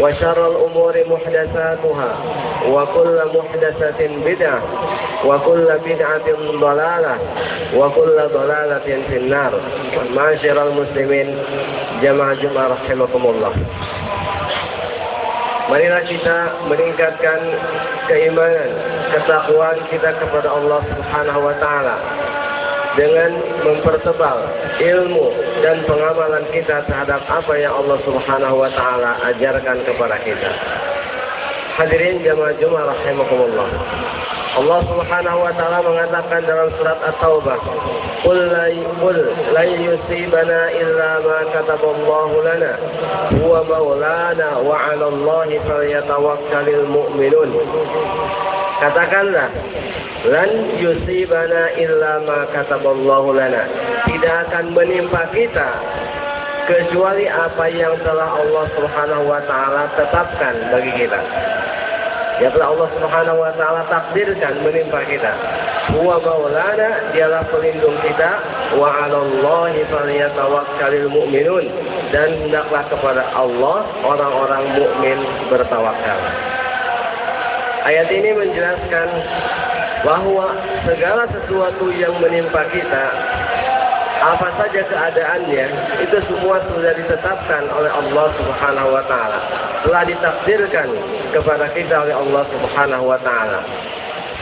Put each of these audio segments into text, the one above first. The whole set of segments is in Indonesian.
وشر الأمور محدثاتها وكل محدثة بدعة وكل بدعة ضلالة وكل ضلالة في النار معاشر المسلمين جماعة جمعة رحمكم الله Marilah kita meningkatkan keimanan, ketakwaan kita kepada Allah Subhanahu wa taala dengan mempertebal ilmu dan pengamalan kita terhadap apa yang Allah Subhanahu wa taala ajarkan kepada kita. Hadirin jamaah Jumat rahimakumullah. Allah Subhanahu wa taala mengatakan dalam surat At-Taubah, "Qul la qul la yusibana illa ma kataballahu lana huwa maulana wa 'ala Allahi falyatawakkalul mu'minun." Katakanlah, "Lan yusibana illa ma kataballahu lana." Tidak akan menimpa kita kecuali apa yang telah Allah Subhanahu wa taala tetapkan bagi kita yang telah Allah Subhanahu wa taala takdirkan menimpa kita. Huwa maulana dialah pelindung kita wa 'alallahi falyatawakkalul mu'minun dan hendaklah kepada Allah orang-orang mukmin bertawakal. Ayat ini menjelaskan bahwa segala sesuatu yang menimpa kita apa saja keadaannya itu semua sudah ditetapkan oleh Allah Subhanahu wa taala. Telah ditakdirkan kepada kita oleh Allah Subhanahu wa taala.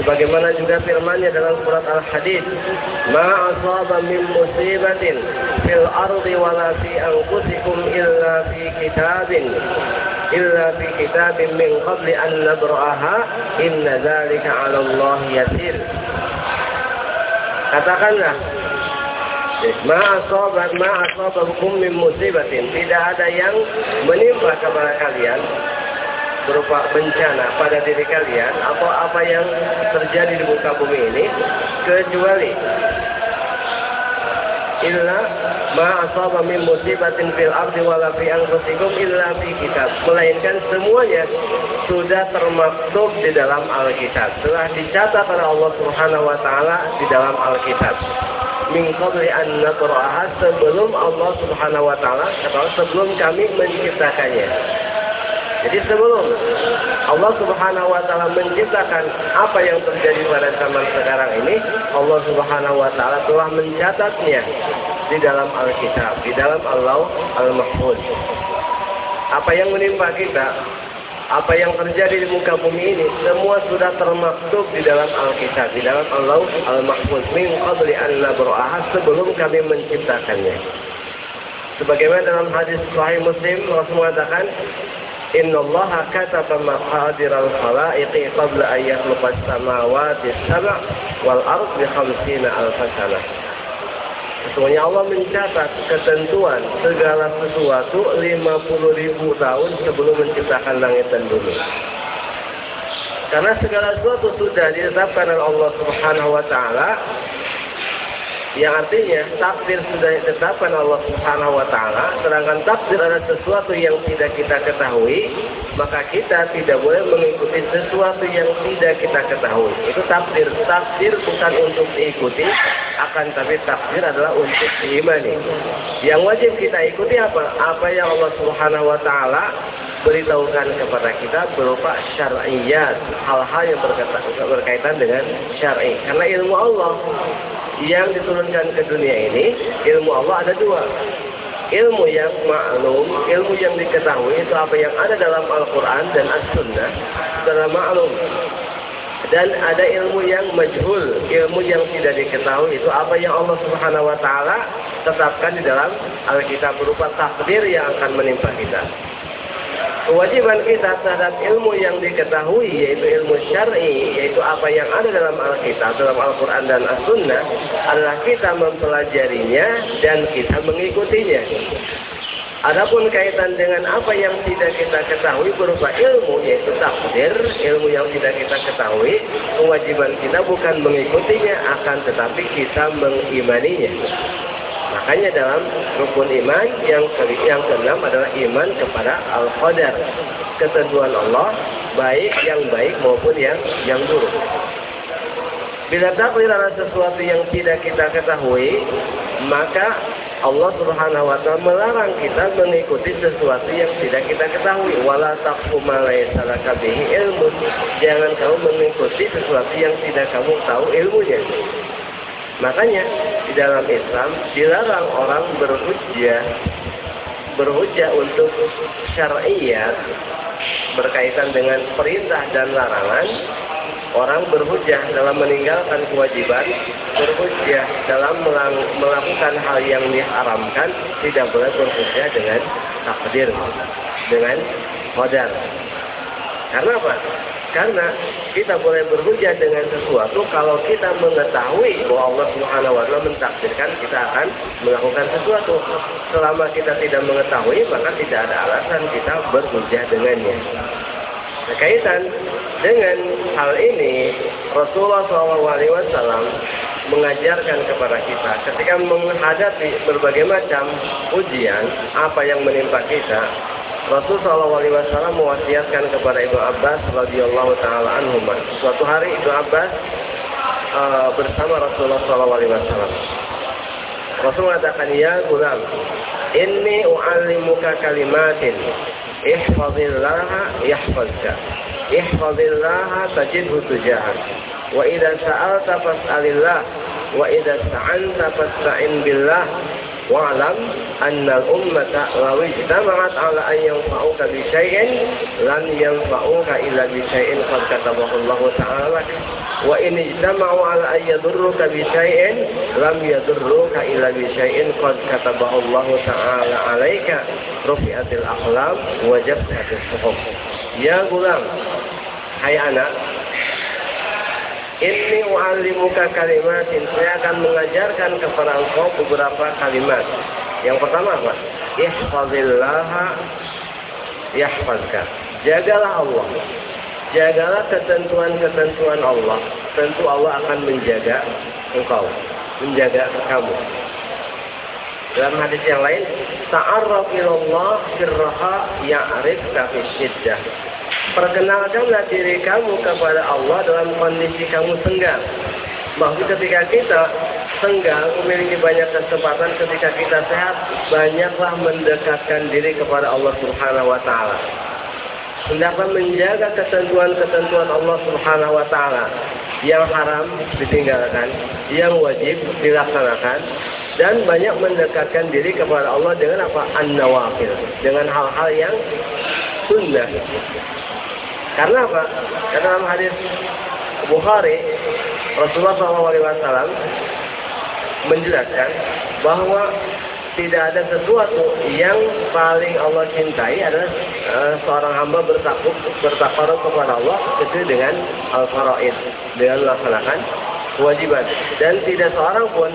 Sebagaimana juga firman-Nya dalam surat Al-Hadid, "Ma asaba min musibatin fil ardi wala fi anfusikum illa fi kitabin illa fi kitabin min qabli an nabra'aha inna dzalika 'ala Allah yasir." Katakanlah Ma'asobat ma'asobahukum min musibatin. Tidak ada yang menimpa kepada kalian berupa bencana pada diri kalian atau apa yang terjadi di muka bumi ini kecuali illa ma asaba min musibatin fil ardi wala fi anfusikum illa fi kitab. Melainkan semuanya sudah termaktub di dalam Alkitab. Telah dicatat oleh Allah Subhanahu wa taala di dalam Alkitab. Min qabli an natraha sebelum Allah Subhanahu wa taala atau sebelum kami menciptakannya. Jadi sebelum Allah Subhanahu wa taala menciptakan apa yang terjadi pada zaman sekarang ini, Allah Subhanahu wa taala telah mencatatnya di dalam Alkitab, di dalam Allah Al-Mahfuz. Apa yang menimpa kita apa yang terjadi di muka bumi ini semua sudah termaktub di dalam Alkitab, di dalam Allah Al-Mahfuz min qabli an sebelum kami menciptakannya. Sebagaimana dalam hadis Sahih Muslim Rasul mengatakan Inna Allah kataba maqadir al-khalaiqi qabla an yakhluqa as-samawati as-sab' wal ard bi 50 alf sanah. Sesungguhnya Allah mencatat ketentuan segala sesuatu 50 ribu tahun sebelum menciptakan langit dan bumi. Karena segala sesuatu sudah ditetapkan oleh Allah Subhanahu wa taala yang artinya takdir sudah ditetapkan Allah Subhanahu wa taala, sedangkan takdir adalah sesuatu yang tidak kita ketahui, maka kita tidak boleh mengikuti sesuatu yang tidak kita ketahui. Itu takdir. Takdir bukan untuk diikuti, akan tapi takdir adalah untuk diimani. Yang wajib kita ikuti apa? Apa yang Allah Subhanahu wa taala beritahukan kepada kita berupa syar'iyat, hal-hal yang berkaitan dengan syar'i. Karena ilmu Allah yang diturunkan ke dunia ini, ilmu Allah ada dua. Ilmu yang maklum, ilmu yang diketahui itu apa yang ada dalam Al-Quran dan As-Sunnah adalah maklum. Dan ada ilmu yang majhul, ilmu yang tidak diketahui itu apa yang Allah Subhanahu wa taala tetapkan di dalam Alkitab berupa takdir yang akan menimpa kita kewajiban kita terhadap ilmu yang diketahui yaitu ilmu syar'i yaitu apa yang ada dalam Alkitab dalam Al-Quran dan As-Sunnah adalah kita mempelajarinya dan kita mengikutinya Adapun kaitan dengan apa yang tidak kita ketahui berupa ilmu yaitu takdir, ilmu yang tidak kita ketahui, kewajiban kita bukan mengikutinya akan tetapi kita mengimaninya. Makanya dalam rukun iman yang ke yang keenam adalah iman kepada al-qadar, ketentuan Allah, baik yang baik maupun yang yang buruk. Bila takdir adalah sesuatu yang tidak kita ketahui, maka Allah Subhanahu wa taala melarang kita mengikuti sesuatu yang tidak kita ketahui. Wala taqfu ma ilmu. Jangan kamu mengikuti sesuatu yang tidak kamu tahu ilmunya. Makanya di dalam Islam dilarang orang berhujjah berhujjah untuk syariat berkaitan dengan perintah dan larangan. Orang berhujjah dalam meninggalkan kewajiban berhujjah dalam melakukan hal yang diharamkan tidak boleh berhujjah dengan takdir dengan qadar. Karena apa karena kita boleh berhujah dengan sesuatu kalau kita mengetahui bahwa Allah Subhanahu wa taala mentakdirkan kita akan melakukan sesuatu. Selama kita tidak mengetahui, maka tidak ada alasan kita berhujah dengannya. Berkaitan dengan hal ini, Rasulullah SAW mengajarkan kepada kita ketika menghadapi berbagai macam ujian apa yang menimpa kita Rasul Shallallahu Alaihi Wasallam mewasiatkan kepada Ibnu Abbas radhiyallahu taala anhu. Suatu hari Ibnu Abbas uh, bersama Rasulullah Shallallahu Alaihi Wasallam. Rasul mengatakan, Ya gulam, inni u'allimuka kalimatin. Ihfazillaha yahfazka. Ihfazillaha tajidhu tujahak. Wa idha sa'alta fas'alillah. Wa idha sa'anta fas'a'in billah. Wa'lam anna al-ummata law ijtama'at 'ala an yanfa'uka bi syai'in lan yanfa'uka illa bi syai'in qad katabahu Allah ta'ala. Wa in ijtama'u 'ala an yadurruka bi syai'in lam yadurruka illa bi syai'in qad katabahu Allah ta'ala 'alaika. Rufi'atil aqlam wa jabtatis suhuf ya gulam hai anak Inni u'allimuka kalimatin. Saya akan mengajarkan kepada engkau beberapa kalimat. Yang pertama apa? Ihfazillaha yahfazka. Jagalah Allah. Jagalah ketentuan-ketentuan Allah. Tentu Allah akan menjaga engkau. Menjaga kamu. Dalam hadis yang lain, ta'arraf ilallah sirraha ya'rifka fi syiddah. Perkenalkanlah diri kamu kepada Allah dalam kondisi kamu senggang. Maksud ketika kita senggang, memiliki banyak kesempatan ketika kita sehat, banyaklah mendekatkan diri kepada Allah Subhanahu wa taala. Hendaklah menjaga ketentuan-ketentuan Allah Subhanahu wa taala. Yang haram ditinggalkan, yang wajib dilaksanakan, dan banyak mendekatkan diri kepada Allah dengan apa? An-nawafil, dengan hal-hal yang sunnah. Karena apa? Karena dalam hadis Bukhari, Rasulullah SAW menjelaskan bahwa tidak ada sesuatu yang paling Allah cintai adalah uh, seorang hamba bertakut bertakwa kepada Allah kecuali dengan al-faraid dengan melaksanakan kewajiban dan tidak seorang pun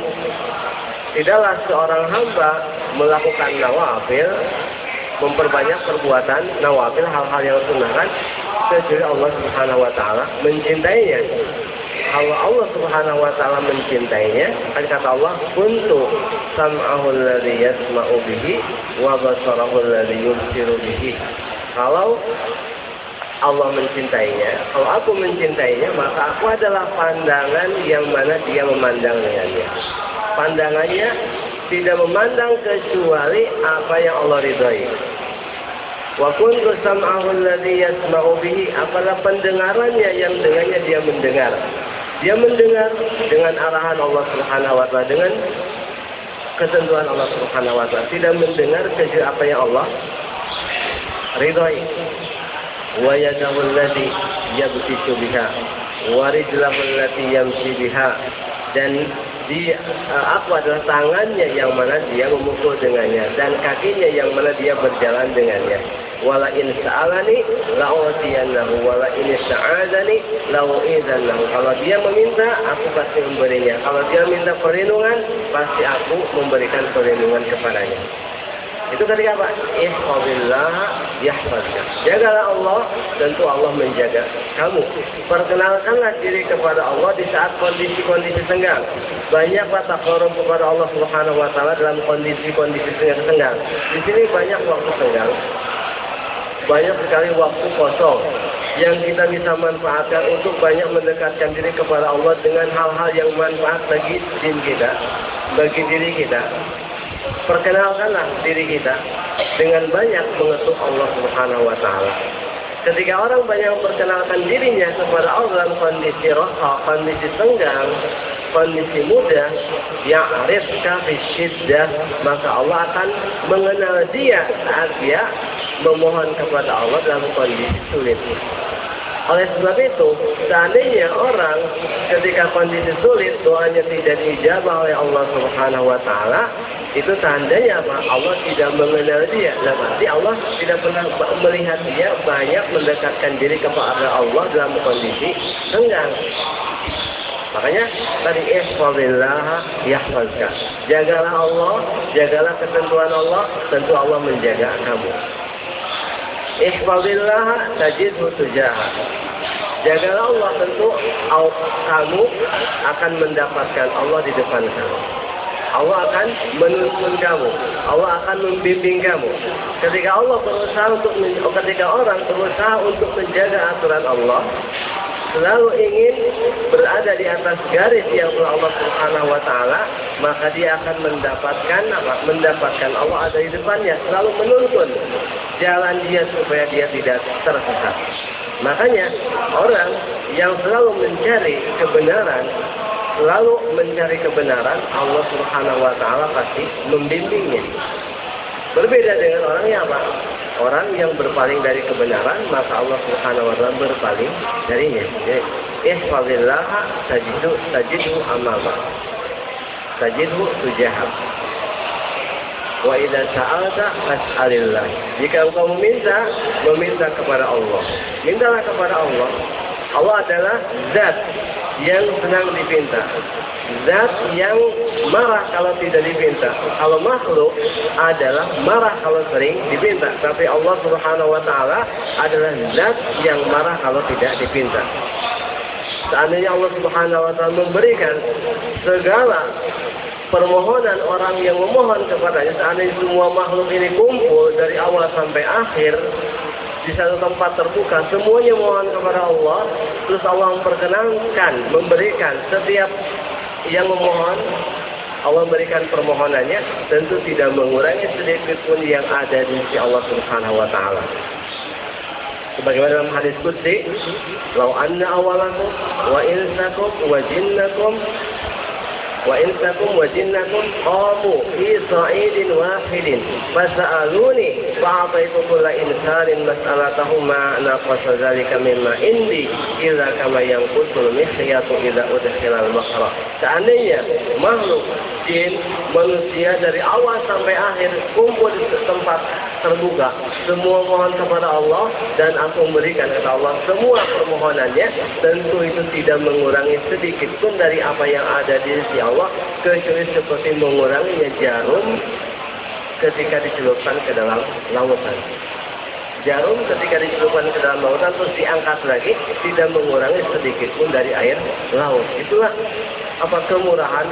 tidaklah seorang hamba melakukan nawafil memperbanyak perbuatan nawafil hal-hal yang sunnah kan kecuali Allah Subhanahu wa taala mencintainya. kalau Allah Subhanahu wa taala mencintainya, kan kata Allah, "Kuntu sam'ahu alladhi yasma'u bihi wa basarahu alladhi yubsiru bihi." Kalau Allah mencintainya, kalau aku mencintainya, maka aku adalah pandangan yang mana dia memandang dengannya. Pandangannya tidak memandang kecuali apa yang Allah ridhoi. Wa kuntu sam'ahu alladhi yasma'u bihi, apalah pendengarannya yang dengannya dia mendengar. Dia mendengar dengan arahan Allah Subhanahu wa taala dengan ketentuan Allah Subhanahu wa taala, tidak mendengar kecuali apa yang Allah ridhoi. Wa yadahu alladhi yabtishu biha. Wa rijlahu allati yamshi biha. Dan dia aku adalah tangannya yang mana dia memukul dengannya. Dan kakinya yang mana dia berjalan dengannya wala in sa'alani la'utiyannahu wala in sa'adani la'u'idannahu kalau dia meminta aku pasti memberinya kalau dia minta perlindungan pasti aku memberikan perlindungan kepadanya itu ketika apa? Ihfazillah yahfazka. Jagalah Allah, tentu Allah menjaga kamu. Perkenalkanlah diri kepada Allah di saat kondisi-kondisi senggang. Banyaklah takarub kepada Allah Subhanahu wa taala dalam kondisi-kondisi senggang. Di sini banyak waktu senggang. Banyak sekali waktu kosong yang kita bisa manfaatkan untuk banyak mendekatkan diri kepada Allah dengan hal-hal yang manfaat bagi diri kita, bagi diri kita perkenalkanlah diri kita dengan banyak mengetuk Allah Subhanahu wa taala. Ketika orang banyak memperkenalkan dirinya kepada Allah dalam kondisi roha, kondisi senggang, kondisi muda, yang arif fi syiddah, maka Allah akan mengenal dia saat dia memohon kepada Allah dalam kondisi sulit. Oleh sebab itu, seandainya orang ketika kondisi sulit, doanya tidak dijawab oleh Allah Subhanahu wa taala, itu tandanya apa? Allah tidak mengenal dia. Dan berarti Allah tidak pernah melihat dia banyak mendekatkan diri kepada Allah dalam kondisi senggang. Makanya tadi ihfazillah yahfazka. Jagalah Allah, jagalah ketentuan Allah, tentu Allah menjaga kamu. Ihfazillah tajidhu tujaha. Jagalah Allah tentu kamu akan mendapatkan Allah di depan kamu. Allah akan menuntun kamu. Allah akan membimbing kamu. Ketika Allah berusaha untuk ketika orang berusaha untuk menjaga aturan Allah, selalu ingin berada di atas garis yang telah Allah Subhanahu wa taala, maka dia akan mendapatkan apa? Mendapatkan Allah ada di depannya, selalu menuntun jalan dia supaya dia tidak tersesat. Makanya orang yang selalu mencari kebenaran, selalu mencari kebenaran, Allah Subhanahu wa taala pasti membimbingnya. Berbeda dengan orang yang apa? Orang yang berpaling dari kebenaran, maka Allah Subhanahu wa taala berpaling darinya. Jadi, ihfazillah tajidu tajidu amama. Tajidu tujahab. Wa idza sa'alta fas'alillah. Jika engkau meminta, meminta kepada Allah. Mintalah kepada Allah. Allah adalah zat yang senang dipinta. Zat yang marah kalau tidak dipinta. Kalau makhluk adalah marah kalau sering dipinta. Tapi Allah Subhanahu wa taala adalah zat yang marah kalau tidak dipinta. Seandainya Allah Subhanahu wa taala memberikan segala permohonan orang yang memohon kepadanya, seandainya semua makhluk ini kumpul dari awal sampai akhir, di satu tempat terbuka, semuanya mohon kepada Allah, terus Allah memperkenankan, memberikan. Setiap yang memohon, Allah memberikan permohonannya, tentu tidak mengurangi sedikit pun yang ada di sisi Allah Subhanahu wa taala. Sebagaimana dalam hadis qudsi, "Lau anna awalakum wa insakum wa jinnakum وإنسكم وجنكم قاموا في صعيد واحد. فسألوني فأعطيت كل إنسان مسألته ما نقص ذلك مما عندي. إذا كما ينقص المخيط إذا أدخل البحر. seandainya makhluk jin manusia dari awal sampai akhir kumpul di tempat terbuka semua mohon kepada Allah dan aku memberikan kepada Allah semua permohonannya tentu itu tidak mengurangi sedikit pun dari apa yang ada di sisi Allah kecuali seperti menguranginya jarum ketika dicelupkan ke dalam lautan. jarum ketika dicelupkan ke dalam lautan terus diangkat lagi tidak mengurangi sedikit pun dari air laut. Itulah apa kemurahan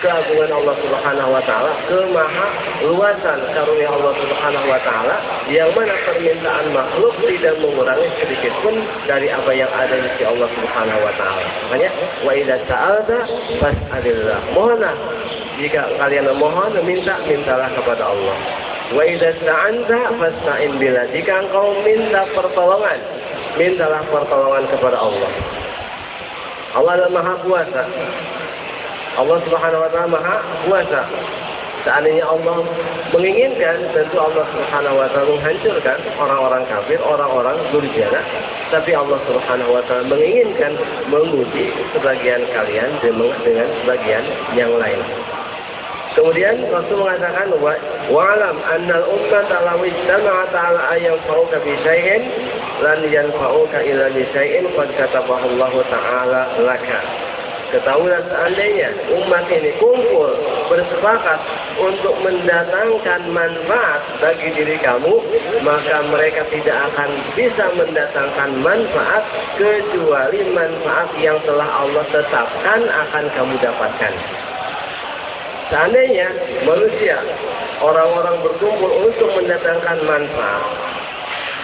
keagungan Allah Subhanahu wa taala, kemaha luasan karunia Allah Subhanahu wa taala yang mana permintaan makhluk tidak mengurangi sedikit pun dari apa yang ada di sisi Allah Subhanahu wa taala. Makanya wa idza sa'alta fas'alillah. Mohonlah jika kalian memohon minta mintalah kepada Allah. Wa idza sta'anta fasta'in billah. Jika engkau minta pertolongan, mintalah pertolongan kepada Allah. Allah adalah Maha Kuasa. Allah Subhanahu wa taala Maha Kuasa. Seandainya Allah menginginkan, tentu Allah Subhanahu wa taala menghancurkan orang-orang kafir, orang-orang durjana. Tapi Allah Subhanahu wa taala menginginkan menguji sebagian kalian dengan sebagian yang lain. Kemudian Rasul mengatakan wa wa'lam annal ummata law ijtama'at ala ayyan fa'uka bi syai'in lan yanfa'uka illa bi syai'in qad katabahu Allah taala laka. Ketahuilah seandainya umat ini kumpul bersepakat untuk mendatangkan manfaat bagi diri kamu, maka mereka tidak akan bisa mendatangkan manfaat kecuali manfaat yang telah Allah tetapkan akan kamu dapatkan. Seandainya manusia, orang-orang berkumpul untuk mendatangkan manfaat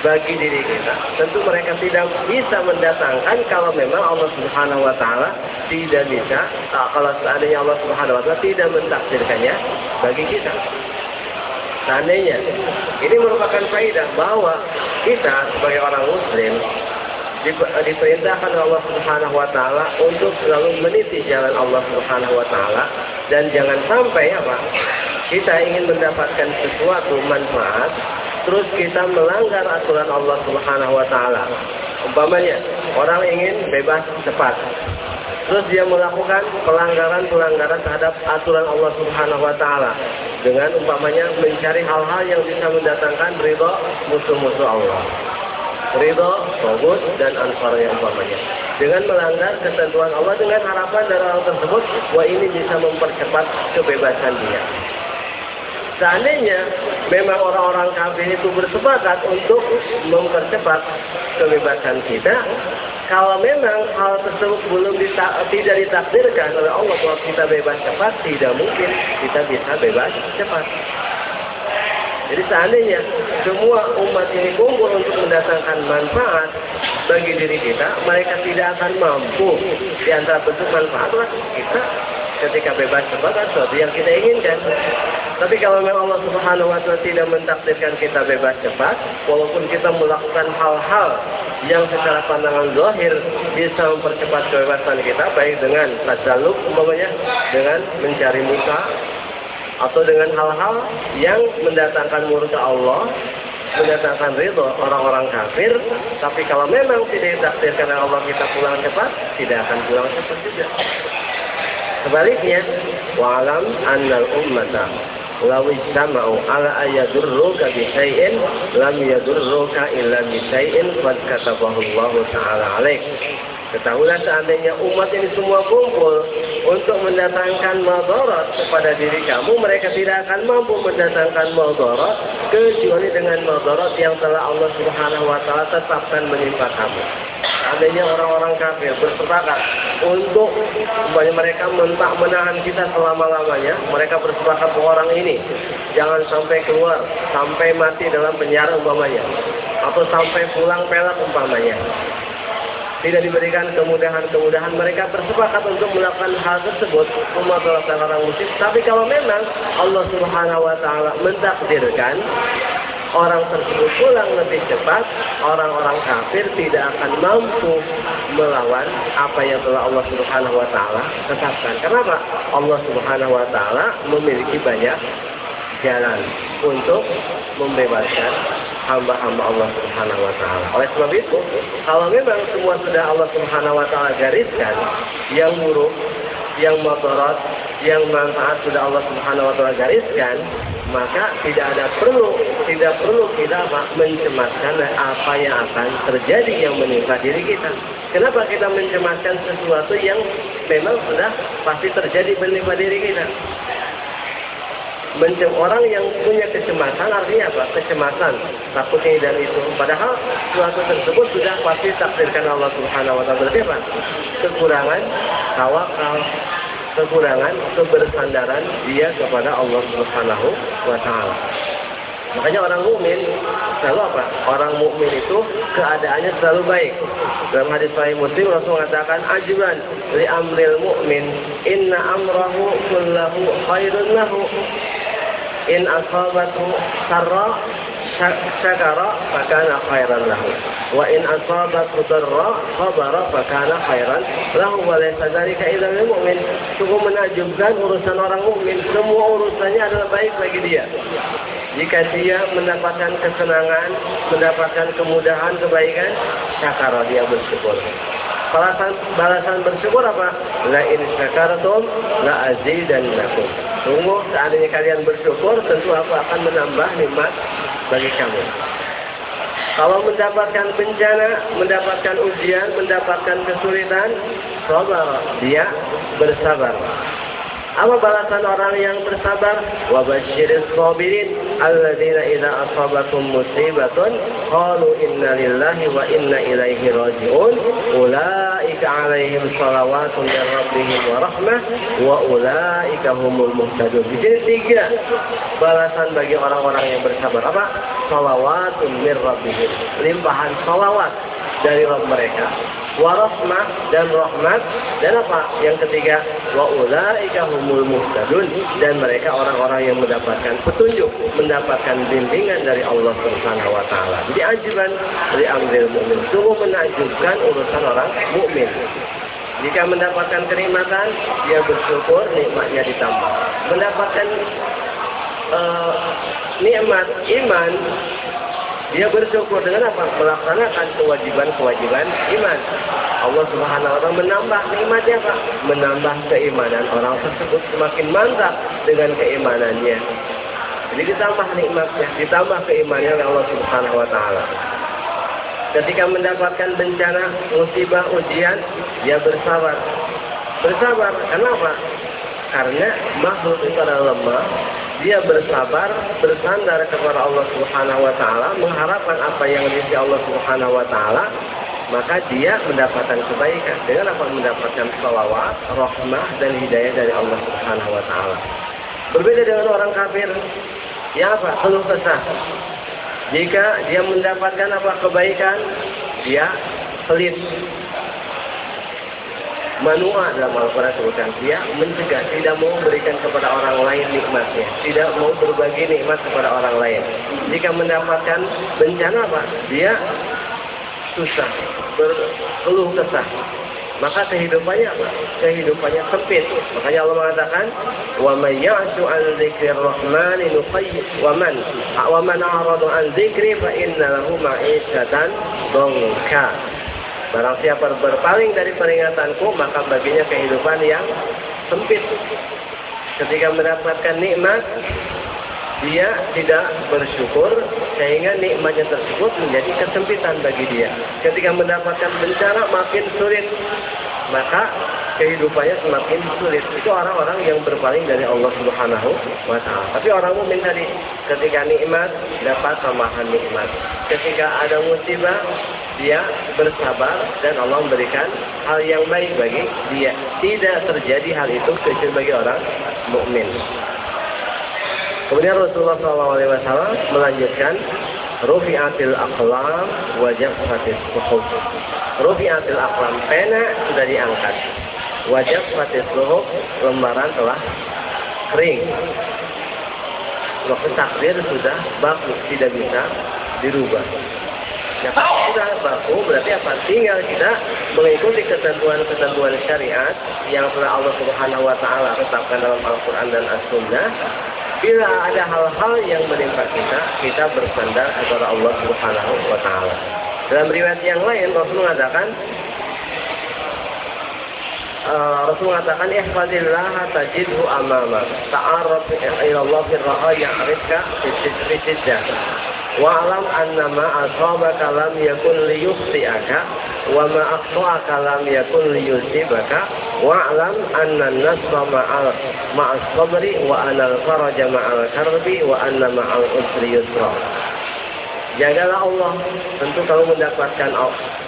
bagi diri kita, tentu mereka tidak bisa mendatangkan kalau memang Allah Subhanahu wa taala tidak bisa, kalau seandainya Allah Subhanahu wa taala tidak mentakdirkannya bagi kita. Seandainya ini merupakan faedah bahwa kita sebagai orang muslim diperintahkan Allah Subhanahu wa taala untuk selalu meniti jalan Allah Subhanahu wa taala dan jangan sampai apa? Kita ingin mendapatkan sesuatu manfaat terus kita melanggar aturan Allah Subhanahu wa taala. Umpamanya, orang ingin bebas cepat. Terus dia melakukan pelanggaran-pelanggaran terhadap aturan Allah Subhanahu wa taala dengan umpamanya mencari hal-hal yang bisa mendatangkan ridho musuh-musuh Allah ridho, togut, dan ansar yang umpamanya. Dengan melanggar ketentuan Allah dengan harapan dari orang tersebut, wah ini bisa mempercepat kebebasan dia. Seandainya memang orang-orang kafir itu bersepakat untuk mempercepat kebebasan kita, kalau memang hal tersebut belum dita tidak ditakdirkan oleh Allah bahwa kita bebas cepat, tidak mungkin kita bisa bebas cepat. Jadi seandainya semua umat ini kumpul untuk mendatangkan manfaat bagi diri kita, mereka tidak akan mampu di antara bentuk manfaatlah kita ketika bebas terbakar sesuatu yang kita inginkan. Tapi kalau memang Allah Subhanahu wa taala tidak mentakdirkan kita bebas cepat, walaupun kita melakukan hal-hal yang secara pandangan zahir bisa mempercepat kebebasan kita baik dengan tajaluk umpamanya dengan mencari muka atau dengan hal-hal yang mendatangkan murka Allah, mendatangkan ridho orang-orang kafir, tapi kalau memang tidak ditakdirkan Allah kita pulang cepat, tidak akan pulang cepat juga. Sebaliknya, wa'alam annal ummata law ijtama'u ala ayadurruka bi syai'in lam yadurruka illa bi syai'in qad katabahu Allah taala alaik. Ketahuilah seandainya umat ini semua kumpul untuk mendatangkan madarat kepada diri kamu, mereka tidak akan mampu mendatangkan madarat kecuali dengan madarat yang telah Allah Subhanahu wa taala tetapkan menimpa kamu. Seandainya orang-orang kafir bersepakat untuk mereka mentak menahan kita selama-lamanya, mereka bersepakat bahwa orang ini jangan sampai keluar, sampai mati dalam penjara umpamanya, atau sampai pulang pelak umpamanya. Tidak diberikan kemudahan-kemudahan mereka bersepakat untuk melakukan hal tersebut umat orang muslim. Tapi kalau memang Allah Subhanahu wa taala mentakdirkan orang tersebut pulang lebih cepat orang-orang kafir tidak akan mampu melawan apa yang telah Allah Subhanahu wa taala tetapkan kenapa Allah Subhanahu wa taala memiliki banyak jalan untuk membebaskan hamba-hamba Allah Subhanahu wa taala. Oleh sebab itu, kalau memang semua sudah Allah Subhanahu wa taala gariskan yang buruk, yang motorot, yang manfaat sudah Allah Subhanahu wa taala gariskan, maka tidak ada perlu tidak perlu kita mencemaskan apa yang akan terjadi yang menimpa diri kita. Kenapa kita mencemaskan sesuatu yang memang sudah pasti terjadi menimpa diri kita? Mencem orang yang punya kecemasan artinya apa? Kecemasan, takut ini dan itu. Padahal suatu tersebut sudah pasti takdirkan Allah Subhanahu wa taala. Berarti apa? Kekurangan tawakal, kekurangan kebersandaran dia kepada Allah Subhanahu wa taala. Makanya orang mukmin selalu apa? Orang mukmin itu keadaannya selalu baik. Dalam hadis Sahih Muslim Rasul mengatakan ajuban li amril mukmin inna amrahu kullahu khairun lahu in asabatu sarra syakara fakana khairan lahu wa in asabatu darra sabara fakana khairan lahu wa laysa dzalika illa lil menakjubkan urusan orang mukmin semua urusannya adalah baik bagi dia jika dia mendapatkan kesenangan, mendapatkan kemudahan, kebaikan, syakara dia bersyukur. Balasan, balasan bersyukur apa? La in syakartum la azidannakum. Tunggu seandainya kalian bersyukur, tentu aku akan menambah nikmat bagi kamu. Kalau mendapatkan bencana, mendapatkan ujian, mendapatkan kesulitan, sabar, dia bersabar. Apa balasan orang yang bersabar? Wa basyiris sabirin alladzina idza asabatum musibatun qalu inna lillahi wa inna ilaihi raji'un ulaika alaihim salawatun min rabbihim wa rahmah wa ulaika humul muhtadun. Di sini tiga balasan bagi orang-orang yang bersabar. Apa? Salawatun min rabbihim. Limpahan salawat dari Rabb mereka. Warahmah dan rahmat. Dan apa? Yang ketiga wa ulaika humul muhtadun. Dan mereka orang-orang yang mendapatkan petunjuk mendapatkan bimbingan dari Allah Subhanahu wa taala. Jadi ajuban dari amril mukmin. Sungguh menakjubkan urusan orang mukmin. Jika mendapatkan kenikmatan dia bersyukur nikmatnya ditambah. Mendapatkan uh, nikmat iman dia bersyukur dengan apa? Melaksanakan kewajiban-kewajiban iman. Allah Subhanahu wa taala menambah nikmatnya Pak, menambah keimanan orang tersebut semakin mantap dengan keimanannya. Jadi ditambah nikmatnya, ditambah keimanannya oleh Allah Subhanahu wa taala. Ketika mendapatkan bencana, musibah, ujian, dia bersabar. Bersabar, kenapa? Karena makhluk itu adalah lemah, dia bersabar, bersandar kepada Allah Subhanahu wa taala, mengharapkan apa yang di Allah Subhanahu wa taala, maka dia mendapatkan kebaikan dengan apa mendapatkan salawat, rahmah dan hidayah dari Allah Subhanahu wa taala. Berbeda dengan orang kafir yang apa? Keluh kesah. Jika dia mendapatkan apa kebaikan, dia pelit, Manua dalam Al-Quran sebutkan dia mencegah, tidak mau memberikan kepada orang lain nikmatnya, tidak mau berbagi nikmat kepada orang lain. Jika mendapatkan bencana apa? Dia susah, berkeluh kesah. Maka kehidupannya apa? Kehidupannya sempit. Makanya Allah mengatakan, "Wa may ya'shu an dzikrir rahmani nuqayyid wa man wa man a'rada an dzikri fa inna lahu ma'isyatan dhanka." Barang siapa berpaling dari peringatanku, maka baginya kehidupan yang sempit. Ketika mendapatkan nikmat, dia tidak bersyukur sehingga nikmatnya tersebut menjadi kesempitan bagi dia. Ketika mendapatkan bencana makin sulit, maka kehidupannya semakin sulit. Itu orang-orang yang berpaling dari Allah Subhanahu wa taala. Tapi orang mukmin tadi ketika nikmat dapat tambahan nikmat. Ketika ada musibah dia bersabar dan Allah memberikan hal yang baik bagi dia. Tidak terjadi hal itu kecuali bagi orang mukmin. Kemudian Rasulullah SAW melanjutkan Rufi'atil aqlam wajah fatis suhuf. Rufi'atil aqlam pena sudah diangkat. Wajah suhuf lembaran telah kering. Waktu takdir sudah baku, tidak bisa dirubah. Ya, sudah baku berarti apa? Tinggal kita mengikuti ketentuan-ketentuan syariat yang telah Allah Subhanahu wa taala tetapkan dalam Al-Qur'an dan As-Sunnah. Bila ada hal-hal yang menimpa kita, kita bersandar kepada Allah Subhanahu wa taala. Dalam riwayat yang lain Rasul mengatakan uh, Rasul mengatakan ihfazillah tajidhu amama. Ta'arraf ila Allah fi raha ya'rifka fi Wa'lam annama asabaka lam yakun liyukhti'aka wa ma akhta'aka lam yakun liyusibaka. Wa'lam anna an-nasra ma'al ma'as sabri wa anal faraja ma'al karbi wa anna ma'al usri yusra. Jagalah Allah, tentu kamu mendapatkan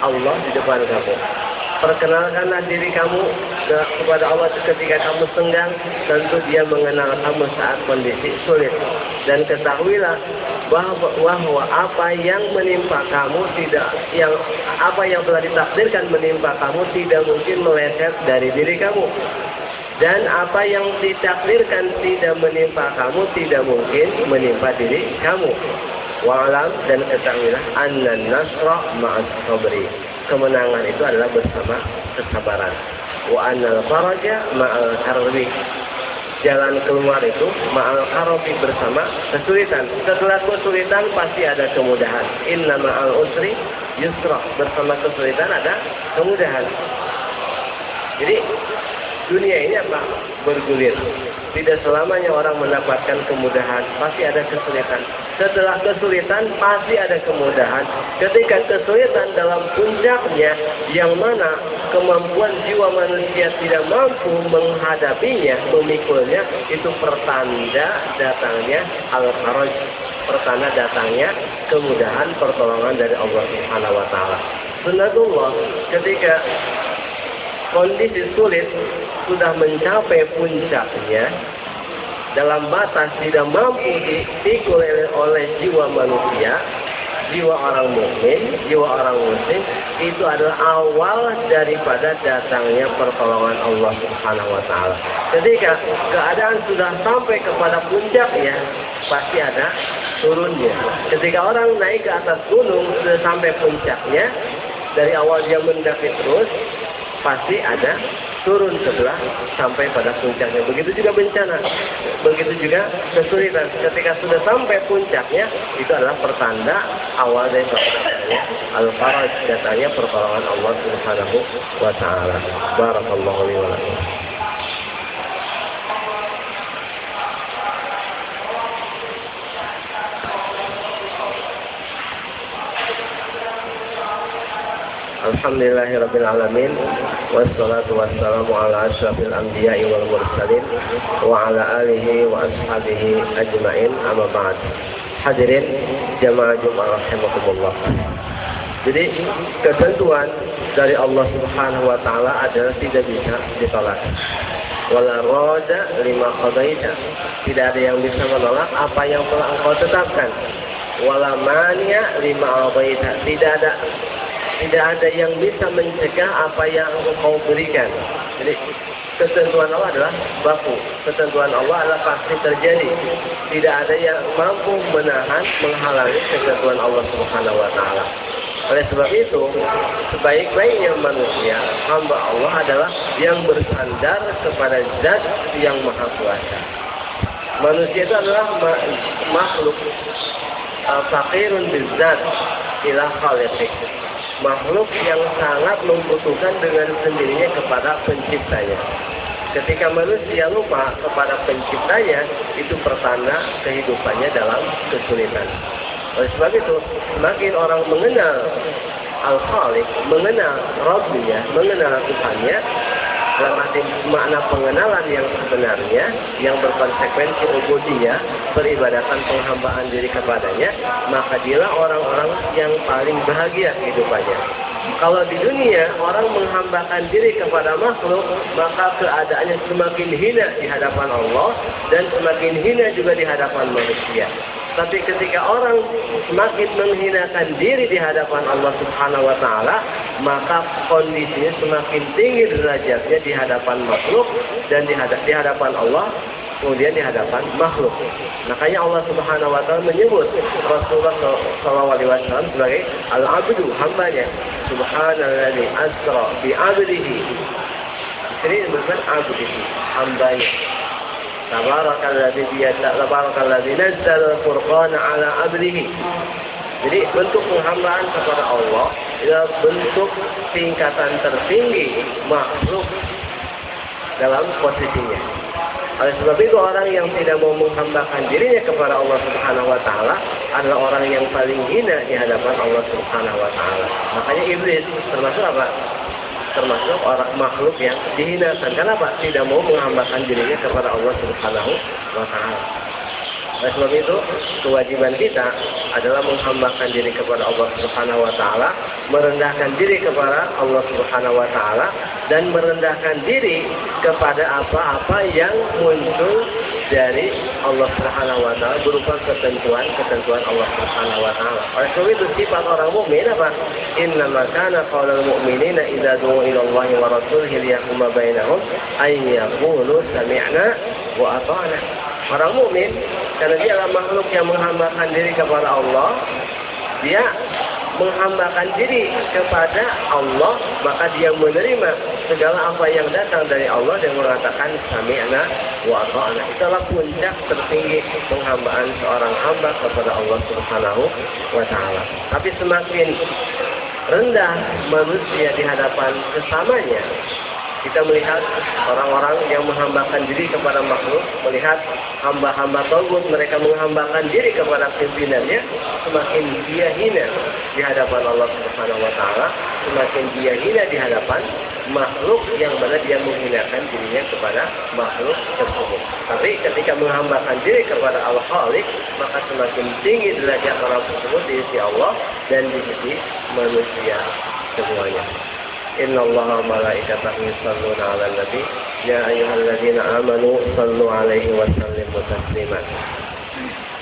Allah di depan kamu perkenalkanlah diri kamu kepada Allah ketika kamu senggang tentu dia mengenal kamu saat kondisi sulit. Dan ketahuilah bahwa, bahwa apa yang menimpa kamu tidak yang apa yang telah ditakdirkan menimpa kamu tidak mungkin meleset dari diri kamu. Dan apa yang ditakdirkan tidak menimpa kamu tidak mungkin menimpa diri kamu. Wa'alam dan ketahuilah anna nasra ma'as sabri kemenangan itu adalah bersama kesabaran. Wa anal faraja ma'al karbi. Jalan keluar itu ma'al karbi bersama kesulitan. Setelah kesulitan pasti ada kemudahan. Inna ma'al usri yusra. Bersama kesulitan ada kemudahan. Jadi dunia ini apa? Bergulir. Tidak selamanya orang mendapatkan kemudahan, pasti ada kesulitan. Setelah kesulitan, pasti ada kemudahan. Ketika kesulitan dalam puncaknya, yang mana kemampuan jiwa manusia tidak mampu menghadapinya, memikulnya, itu pertanda datangnya al-faraj. Pertanda datangnya kemudahan pertolongan dari Allah Subhanahu wa taala. Sunatullah ketika kondisi sulit sudah mencapai puncaknya dalam batas tidak mampu dipikul oleh jiwa manusia jiwa orang mukmin, jiwa orang muslim itu adalah awal daripada datangnya pertolongan Allah Subhanahu wa taala. Ketika keadaan sudah sampai kepada puncaknya, pasti ada turunnya. Ketika orang naik ke atas gunung sudah sampai puncaknya, dari awal dia mendaki terus, pasti ada turun sebelah sampai pada puncaknya. Begitu juga bencana, begitu juga kesulitan. Ketika sudah sampai puncaknya, itu adalah pertanda awal dari pertandaannya. Al-Faraj datanya pertolongan Allah Subhanahu wa taala. Barakallahu. Alhamdulillahirabbil alamin wassalatu wassalamu ala asyrafil anbiya'i wal mursalin wa ala alihi wa ashabihi ajmain amma ba'd. Hadirin jamaah Jumat rahimakumullah. Jadi ketentuan dari Allah Subhanahu wa taala adalah tidak bisa ditolak. Wala roda lima qadaita. Tidak ada yang bisa menolak apa yang telah engkau tetapkan. Wala mania lima abaita. Tidak ada tidak ada yang bisa mencegah apa yang engkau berikan. Jadi ketentuan Allah adalah baku. Ketentuan Allah adalah pasti terjadi. Tidak ada yang mampu menahan, menghalangi ketentuan Allah Subhanahu wa taala. Oleh sebab itu, sebaik-baiknya manusia, hamba Allah adalah yang bersandar kepada zat yang maha kuasa. Manusia itu adalah makhluk fakirun bizat ila khaliqih makhluk yang sangat membutuhkan dengan sendirinya kepada penciptanya. Ketika manusia lupa kepada penciptanya, itu pertanda kehidupannya dalam kesulitan. Oleh sebab itu, semakin orang mengenal Al-Khaliq, mengenal Rabbnya, mengenal Tuhannya, dalam arti makna pengenalan yang sebenarnya yang berkonsekuensi ubudiyah peribadatan penghambaan diri kepadanya maka dialah orang-orang yang paling bahagia kehidupannya. Kalau di dunia orang menghambakan diri kepada makhluk maka keadaannya semakin hina di hadapan Allah dan semakin hina juga di hadapan manusia tapi ketika orang semakin menghinakan diri di hadapan Allah Subhanahu wa taala, maka kondisinya semakin tinggi derajatnya di hadapan makhluk dan di, hadapan Allah kemudian di hadapan makhluk. Makanya Allah Subhanahu wa taala menyebut Rasulullah sallallahu alaihi wasallam sebagai al-abdu, hambanya. Subhanalladzi asra bi 'abdihi. Ini bukan abdihi, hambanya. Tabarakalladzi biyada tabarakalladzi nazzala al-furqana ala 'abdihi. Jadi bentuk penghambaan kepada Allah adalah bentuk tingkatan tertinggi makhluk dalam posisinya. Oleh sebab itu orang yang tidak mau menghambakan dirinya kepada Allah Subhanahu wa taala adalah orang yang paling hina di hadapan Allah Subhanahu wa taala. Makanya iblis termasuk apa? Termasuk orang makhluk yang dihinakan. Kenapa? Tidak mau menghambakan dirinya kepada Allah Subhanahu wa taala. Oleh sebab itu, kewajiban kita adalah menghambakan diri kepada Allah Subhanahu wa taala, merendahkan diri kepada Allah Subhanahu wa taala dan merendahkan diri kepada apa-apa yang muncul dari Allah Subhanahu wa taala berupa ketentuan-ketentuan Allah Subhanahu wa taala. Oleh sebab itu sifat orang mukmin apa? Inna ma kana qaulul mu'minina idza du'u ila Allah wa rasulihi liyahkuma bainahum ay yaqulu sami'na wa ata'na. Orang mukmin karena dia adalah makhluk yang menghambakan diri kepada Allah, dia menghambakan diri kepada Allah, maka dia menerima segala apa yang datang dari Allah dan mengatakan sami'na wa ata'na. Itulah puncak tertinggi penghambaan seorang hamba kepada Allah Subhanahu wa taala. Tapi semakin rendah manusia di hadapan sesamanya, kita melihat orang-orang yang menghambakan diri kepada makhluk, melihat hamba-hamba togut mereka menghambakan diri kepada pimpinannya, semakin dia hina di hadapan Allah Subhanahu wa taala, semakin dia hina di hadapan makhluk yang mana dia menghinakan dirinya kepada makhluk tersebut. Tapi ketika menghambakan diri kepada Allah Khalik, maka semakin tinggi derajat orang tersebut di sisi Allah dan di sisi manusia semuanya. إن الله وملائكته يصلون على النبي. يا أيها الذين آمنوا صلوا عليه وسلموا تسليما.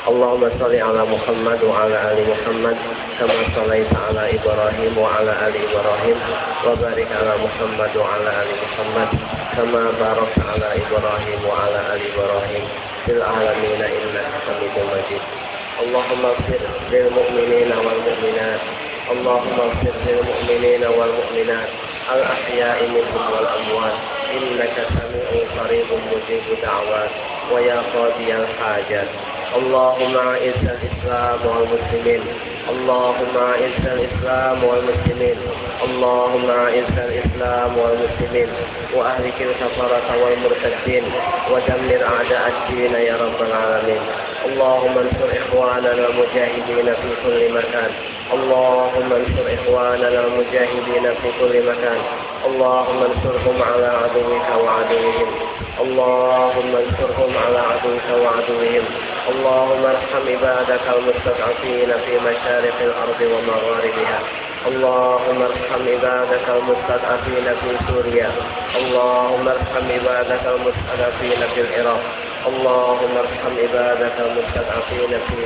اللهم صل على محمد وعلى آل محمد كما صليت على إبراهيم وعلى آل إبراهيم وبارك على محمد وعلى آل محمد كما باركت على إبراهيم وعلى آل إبراهيم في العالمين إنك حميد مجيد. اللهم اغفر للمؤمنين والمؤمنات اللهم اغفر للمؤمنين والمؤمنات الأحياء منهم والأموات إنك سميع قريب مجيب دعوات ويا قاضي الحاجات. اللهم أعز الإسلام والمسلمين اللهم أعز الإسلام والمسلمين. اللهم أعز الإسلام والمسلمين وأهلك الكفرة والمرتدين ودمر أعداء الدين يا رب العالمين. اللهم انصر إخواننا المجاهدين في كل مكان. اللهم انصر إخواننا المجاهدين في كل مكان. اللهم انصرهم على عدوك وعدوهم. اللهم انصرهم على عدوك وعدوهم. اللهم ارحم عبادك المستضعفين في مشارق الأرض ومغاربها. اللهم ارحم عبادك المستضعفين في سوريا. اللهم ارحم عبادك المستضعفين في العراق. اللهم ارحم عبادك المستضعفين في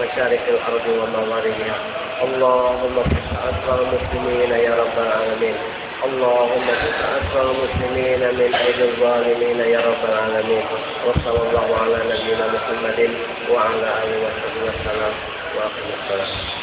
مشارق الأرض ومغاربها. اللهم فك أسر المسلمين يا رب العالمين. اللهم فك أسر المسلمين من أيدي الظالمين يا رب العالمين. وصلى الله على نبينا محمد وعلى آله وصحبه وسلم. وأقم الصلاة